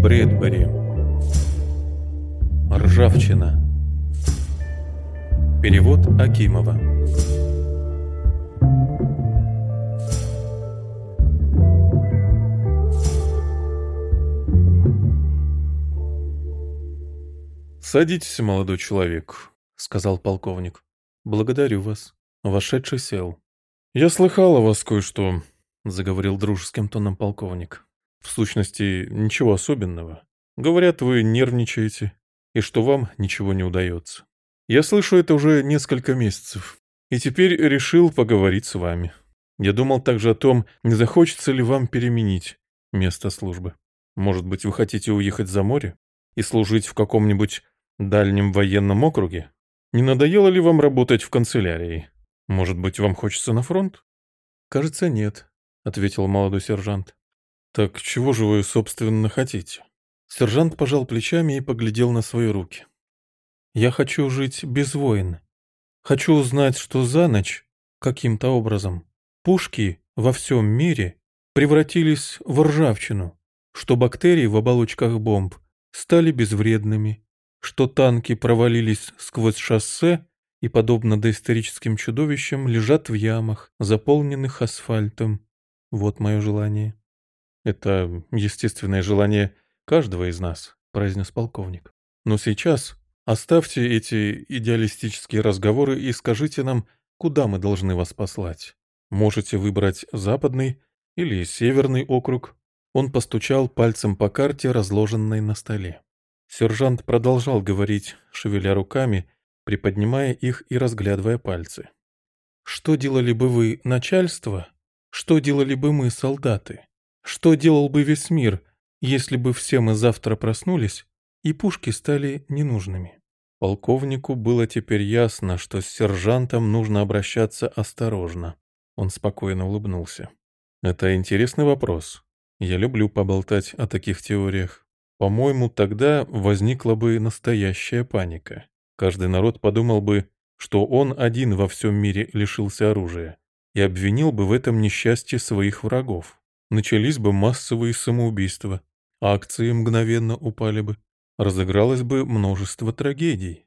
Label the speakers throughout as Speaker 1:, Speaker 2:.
Speaker 1: Брэдбери. Ржавчина. Перевод Акимова. «Садитесь, молодой человек», — сказал полковник. «Благодарю вас». Вошедший сел. «Я слыхал о вас кое-что», — заговорил дружеским тоном полковник. «В сущности, ничего особенного. Говорят, вы нервничаете, и что вам ничего не удается. Я слышу это уже несколько месяцев, и теперь решил поговорить с вами. Я думал также о том, не захочется ли вам переменить место службы. Может быть, вы хотите уехать за море и служить в каком-нибудь дальнем военном округе? Не надоело ли вам работать в канцелярии? Может быть, вам хочется на фронт? Кажется, нет, ответил молодой сержант. Так чего же вы, собственно, хотите? Сержант пожал плечами и поглядел на свои руки. Я хочу жить без войн. Хочу узнать, что за ночь, каким-то образом, пушки во всем мире превратились в ржавчину, что бактерии в оболочках бомб стали безвредными, что танки провалились сквозь шоссе и, подобно доисторическим чудовищам, лежат в ямах, заполненных асфальтом. Вот мое желание. Это естественное желание каждого из нас, произнес полковник. Но сейчас оставьте эти идеалистические разговоры и скажите нам, куда мы должны вас послать. Можете выбрать западный или северный округ. Он постучал пальцем по карте, разложенной на столе. Сержант продолжал говорить, шевеля руками, приподнимая их и разглядывая пальцы. «Что делали бы вы, начальство? Что делали бы мы, солдаты? Что делал бы весь мир, если бы все мы завтра проснулись, и пушки стали ненужными?» Полковнику было теперь ясно, что с сержантом нужно обращаться осторожно. Он спокойно улыбнулся. «Это интересный вопрос. Я люблю поболтать о таких теориях. По-моему, тогда возникла бы настоящая паника. Каждый народ подумал бы, что он один во всем мире лишился оружия, и обвинил бы в этом несчастье своих врагов. Начались бы массовые самоубийства, акции мгновенно упали бы, разыгралось бы множество трагедий.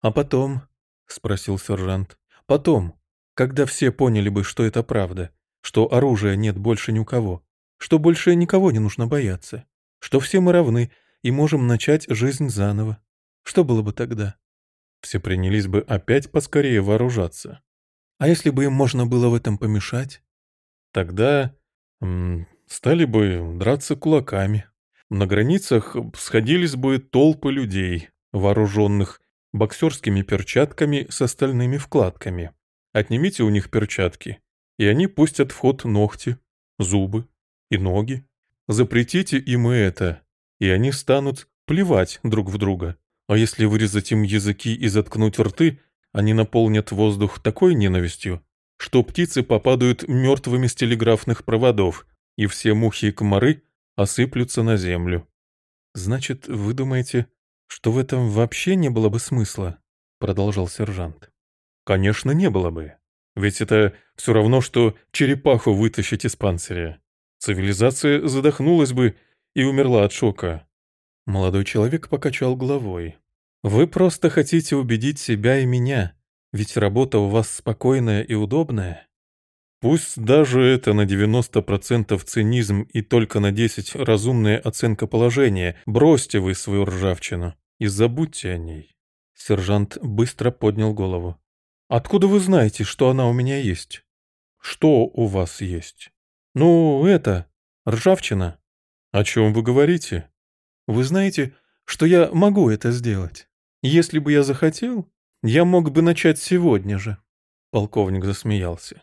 Speaker 1: «А потом?» — спросил сержант. «Потом, когда все поняли бы, что это правда, что оружия нет больше ни у кого, что больше никого не нужно бояться, что все мы равны и можем начать жизнь заново. Что было бы тогда? Все принялись бы опять поскорее вооружаться. А если бы им можно было в этом помешать? Тогда стали бы драться кулаками. На границах сходились бы толпы людей, вооруженных боксерскими перчатками с остальными вкладками. Отнимите у них перчатки, и они пустят в ход ногти, зубы и ноги. Запретите им это, и они станут плевать друг в друга. А если вырезать им языки и заткнуть рты, они наполнят воздух такой ненавистью, что птицы попадают мертвыми с телеграфных проводов, и все мухи и комары осыплются на землю. «Значит, вы думаете, что в этом вообще не было бы смысла?» — продолжал сержант. «Конечно, не было бы. Ведь это все равно, что черепаху вытащить из панциря. Цивилизация задохнулась бы и умерла от шока. Молодой человек покачал головой. «Вы просто хотите убедить себя и меня, ведь работа у вас спокойная и удобная». Пусть даже это на 90% цинизм и только на 10% разумная оценка положения, бросьте вы свою ржавчину и забудьте о ней. Сержант быстро поднял голову. «Откуда вы знаете, что она у меня есть?» «Что у вас есть?» «Ну, это... ржавчина». «О чем вы говорите?» «Вы знаете, что я могу это сделать. Если бы я захотел, я мог бы начать сегодня же». Полковник засмеялся.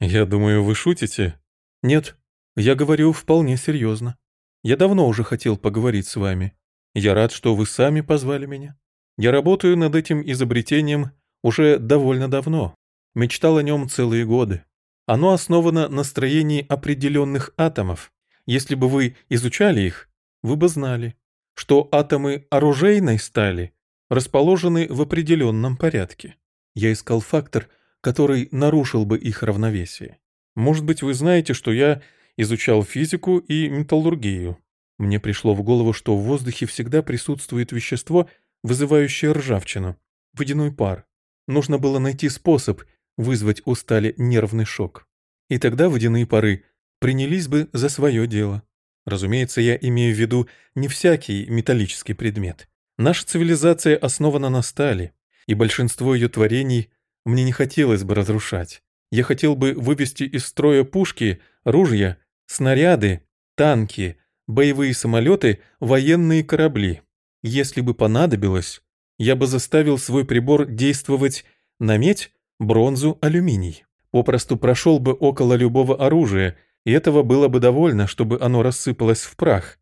Speaker 1: «Я думаю, вы шутите?» «Нет, я говорю вполне серьезно. Я давно уже хотел поговорить с вами. Я рад, что вы сами позвали меня. Я работаю над этим изобретением уже довольно давно. Мечтал о нем целые годы. Оно основано на строении определенных атомов. Если бы вы изучали их, вы бы знали, что атомы оружейной стали расположены в определенном порядке. Я искал фактор, который нарушил бы их равновесие. Может быть, вы знаете, что я изучал физику и металлургию. Мне пришло в голову, что в воздухе всегда присутствует вещество, вызывающее ржавчину, водяной пар. Нужно было найти способ вызвать у стали нервный шок. И тогда водяные пары принялись бы за свое дело. Разумеется, я имею в виду не всякий металлический предмет. Наша цивилизация основана на стали, и большинство ее творений мне не хотелось бы разрушать. Я хотел бы вывести из строя пушки, ружья, снаряды, танки, боевые самолеты, военные корабли. Если бы понадобилось, я бы заставил свой прибор действовать на медь, бронзу, алюминий. Попросту прошел бы около любого оружия, и этого было бы довольно, чтобы оно рассыпалось в прах.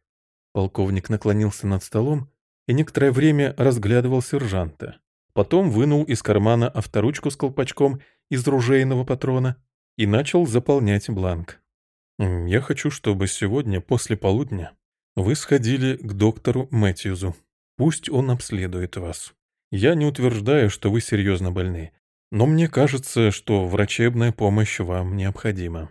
Speaker 1: Полковник наклонился над столом и некоторое время разглядывал сержанта. Потом вынул из кармана авторучку с колпачком из ружейного патрона и начал заполнять бланк. «Я хочу, чтобы сегодня, после полудня, вы сходили к доктору Мэтьюзу. Пусть он обследует вас. Я не утверждаю, что вы серьезно больны, но мне кажется, что врачебная помощь вам необходима».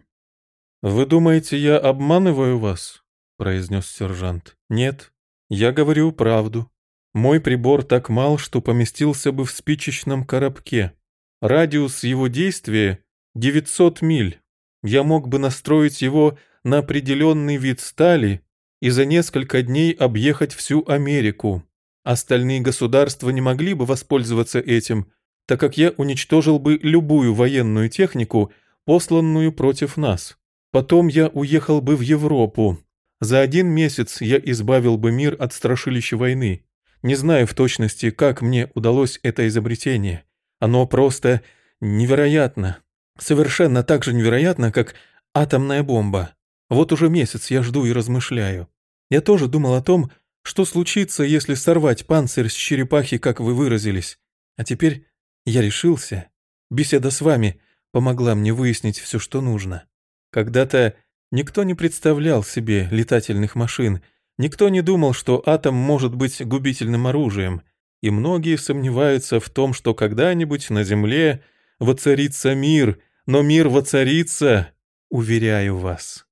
Speaker 1: «Вы думаете, я обманываю вас?» — произнес сержант. «Нет, я говорю правду. Мой прибор так мал, что поместился бы в спичечном коробке. Радиус его действия — 900 миль. Я мог бы настроить его на определенный вид стали и за несколько дней объехать всю Америку. Остальные государства не могли бы воспользоваться этим, так как я уничтожил бы любую военную технику, посланную против нас. Потом я уехал бы в Европу. За один месяц я избавил бы мир от страшилища войны. Не знаю в точности, как мне удалось это изобретение. Оно просто невероятно. Совершенно так же невероятно, как атомная бомба. Вот уже месяц я жду и размышляю. Я тоже думал о том, что случится, если сорвать панцирь с черепахи, как вы выразились. А теперь я решился. Беседа с вами помогла мне выяснить все, что нужно. Когда-то никто не представлял себе летательных машин, Никто не думал, что атом может быть губительным оружием, и многие сомневаются в том, что когда-нибудь на Земле воцарится мир, но мир воцарится, уверяю вас.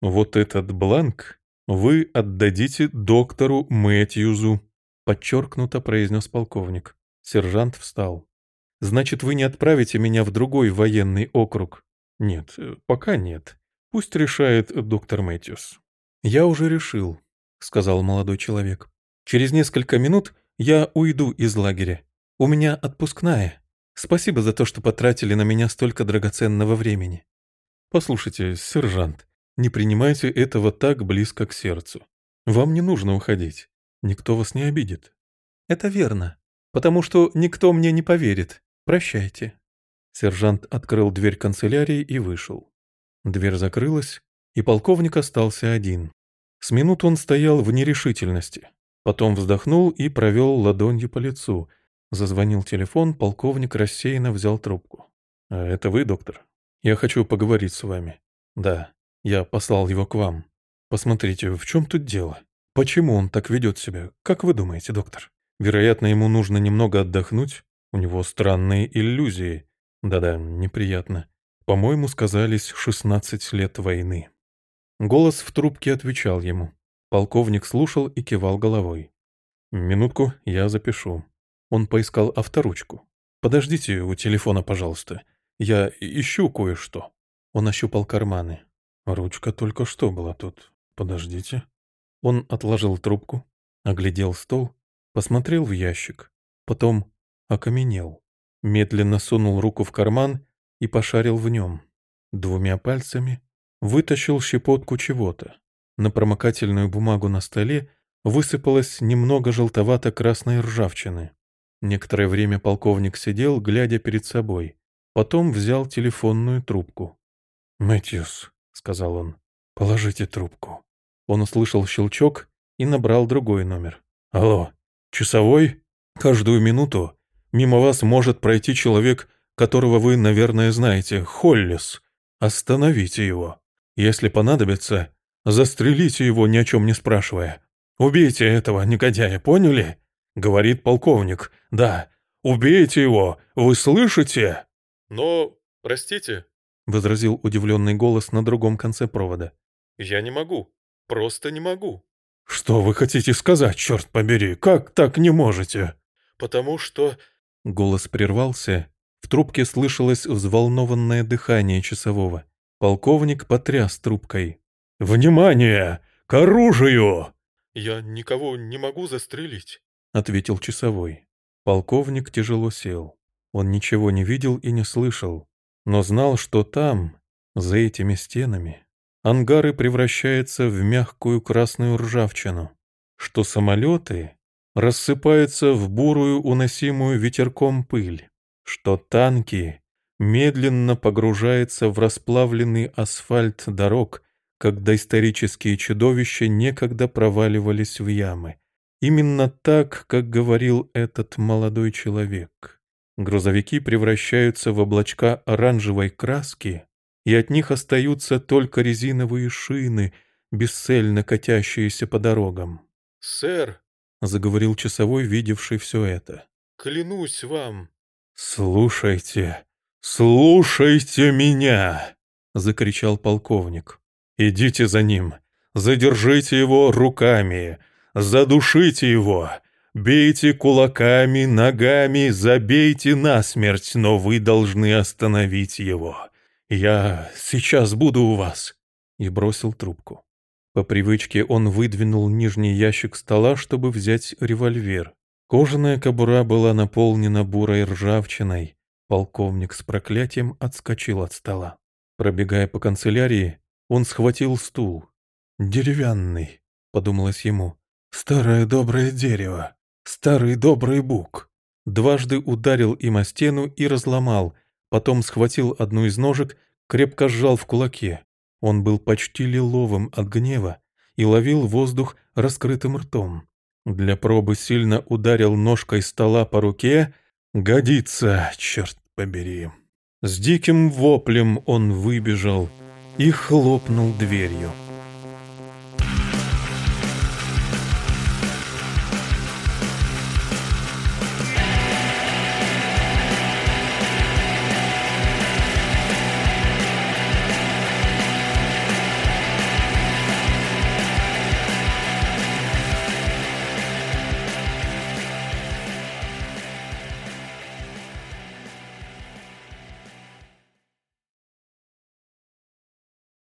Speaker 1: Вот этот бланк вы отдадите доктору Мэтьюзу, подчеркнуто произнес полковник. Сержант встал. Значит, вы не отправите меня в другой военный округ? Нет, пока нет. Пусть решает доктор Мэтьюс. «Я уже решил», — сказал молодой человек. «Через несколько минут я уйду из лагеря. У меня отпускная. Спасибо за то, что потратили на меня столько драгоценного времени». «Послушайте, сержант, не принимайте этого так близко к сердцу. Вам не нужно уходить. Никто вас не обидит». «Это верно, потому что никто мне не поверит. Прощайте». Сержант открыл дверь канцелярии и вышел. Дверь закрылась, и полковник остался один. С минут он стоял в нерешительности. Потом вздохнул и провел ладонью по лицу. Зазвонил телефон, полковник рассеянно взял трубку. «А это вы, доктор? Я хочу поговорить с вами». «Да, я послал его к вам. Посмотрите, в чем тут дело? Почему он так ведет себя? Как вы думаете, доктор? Вероятно, ему нужно немного отдохнуть. У него странные иллюзии. Да-да, неприятно. По-моему, сказались 16 лет войны». Голос в трубке отвечал ему. Полковник слушал и кивал головой. «Минутку, я запишу». Он поискал авторучку. «Подождите у телефона, пожалуйста. Я ищу кое-что». Он ощупал карманы. Ручка только что была тут. Подождите. Он отложил трубку, оглядел стол, посмотрел в ящик, потом окаменел. Медленно сунул руку в карман и пошарил в нем. Двумя пальцами Вытащил щепотку чего-то. На промокательную бумагу на столе высыпалось немного желтовато-красной ржавчины. Некоторое время полковник сидел, глядя перед собой. Потом взял телефонную трубку. «Мэтьюс», — сказал он, — «положите трубку». Он услышал щелчок и набрал другой номер. «Алло, часовой? Каждую минуту мимо вас может пройти человек, которого вы, наверное, знаете, Холлис. Остановите его». Если понадобится, застрелите его, ни о чем не спрашивая. Убейте этого негодяя, поняли? Говорит полковник. Да, убейте его, вы слышите? Но, простите, возразил удивленный голос на другом конце провода. Я не могу, просто не могу. «Что вы хотите сказать, черт побери? Как так не можете?» «Потому что...» Голос прервался. В трубке слышалось взволнованное дыхание часового. Полковник потряс трубкой. «Внимание! К оружию!» «Я никого не могу застрелить», — ответил часовой. Полковник тяжело сел. Он ничего не видел и не слышал, но знал, что там, за этими стенами, ангары превращаются в мягкую красную ржавчину, что самолеты рассыпаются в бурую уносимую ветерком пыль, что танки медленно погружаются в расплавленный асфальт дорог, как доисторические чудовища некогда проваливались в ямы. Именно так, как говорил этот молодой человек. Грузовики превращаются в облачка оранжевой краски, и от них остаются только резиновые шины, бесцельно катящиеся по дорогам. «Сэр», — заговорил часовой, видевший все это, — «клянусь вам». «Слушайте, слушайте меня!» — закричал полковник. «Идите за ним, задержите его руками, задушите его, бейте кулаками, ногами, забейте насмерть, но вы должны остановить его. Я сейчас буду у вас!» И бросил трубку. По привычке он выдвинул нижний ящик стола, чтобы взять револьвер. Кожаная кобура была наполнена бурой ржавчиной. Полковник с проклятием отскочил от стола. Пробегая по канцелярии, он схватил стул. «Деревянный», — подумалось ему. «Старое доброе дерево. Старый добрый бук». Дважды ударил им о стену и разломал, потом схватил одну из ножек, крепко сжал в кулаке. Он был почти лиловым от гнева и ловил воздух раскрытым ртом. Для пробы сильно ударил ножкой стола по руке. «Годится, черт побери!» С диким воплем он выбежал и хлопнул дверью.